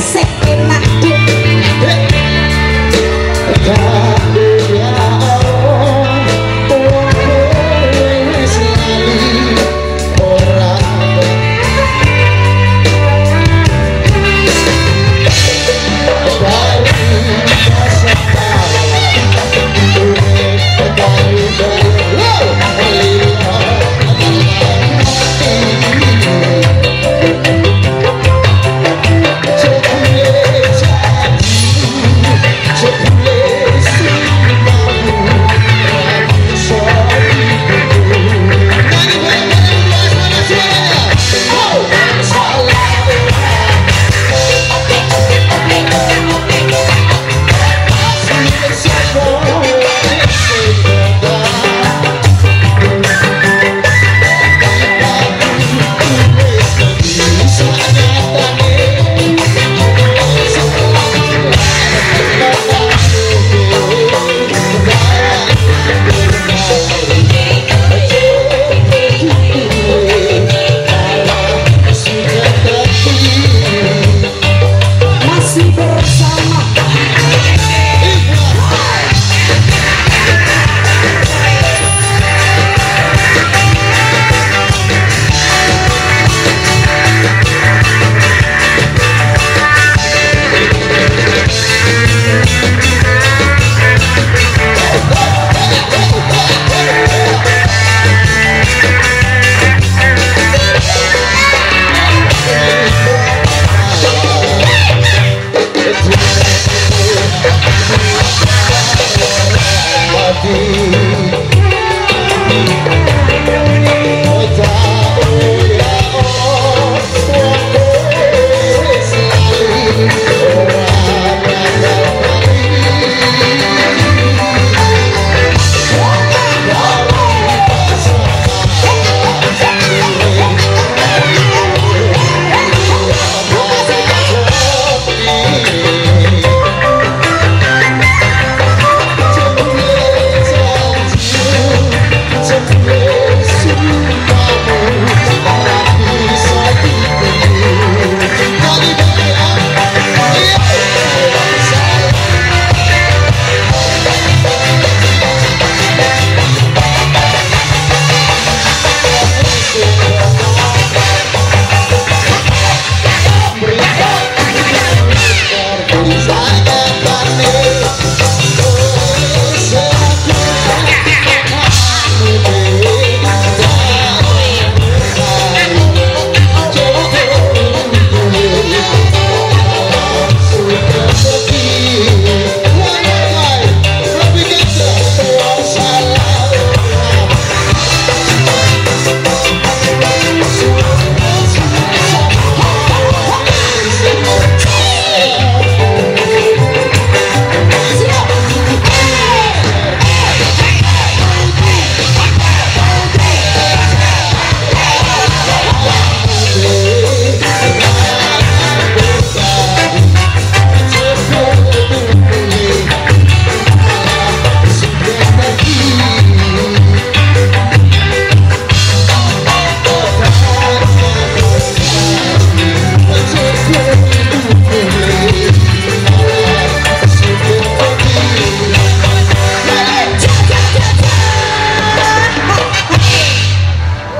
sick.